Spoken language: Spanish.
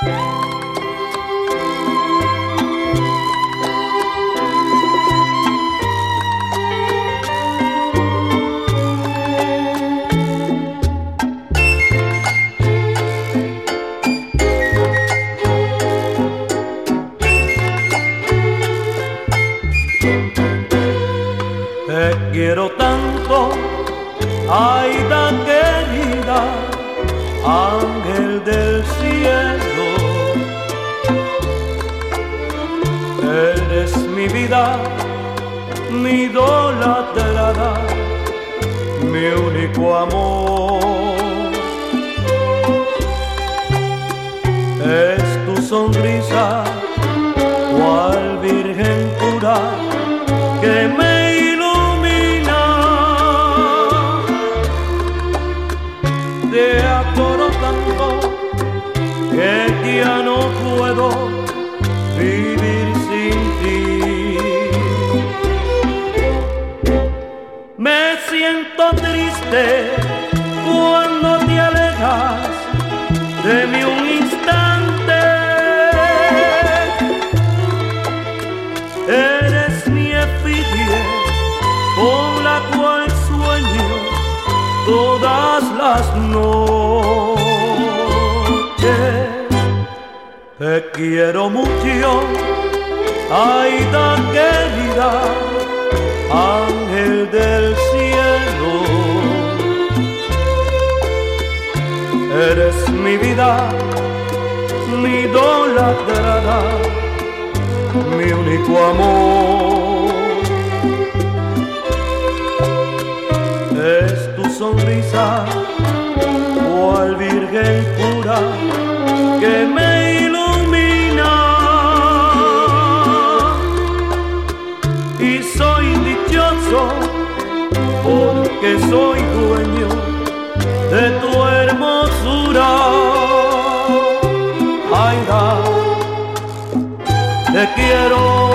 Te quiero tanto, Aida querida, ángel del cielo. vida, mi idolatrada, mi único amor. Es tu sonrisa, cual virgen pura, que me ilumina. Te adoro tanto que ya no puedo Me siento triste cuando te alejas de mí un instante. Eres mi efigie con la cual sueño todas las noches. Te quiero mucho, Aida querida. mi vida, mi idolatrada, mi único amor. Es tu sonrisa, cual virgen pura, que me ilumina. Y soy dichoso porque soy dueño de tu te quiero.